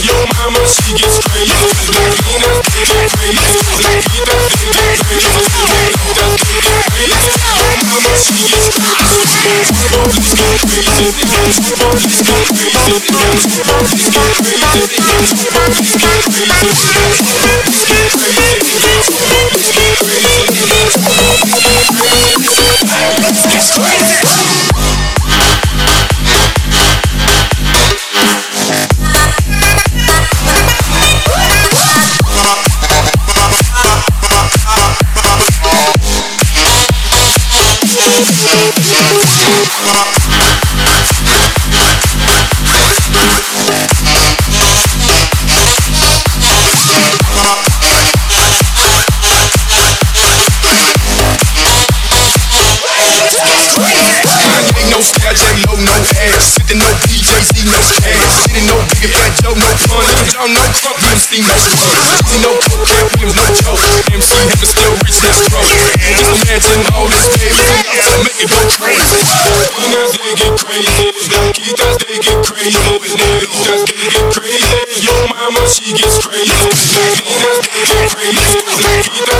Your mama, she gets crazy. Latinas, they get crazy. Latinas, they get crazy. Bye. no ass. Sitting no PJs, he no cash. Shitting no big fat Joe, no pun. Y'all no Crump, MC, no fun. He no cocaine, Williams, no joke. MC heaven still rich, that's broke. Just imagine all this baby. I'm make it go crazy. Winners, they get crazy. Keithas, they get crazy. Niggas, they get crazy. Your mama, she gets crazy. Niggas, they get crazy. Keithas,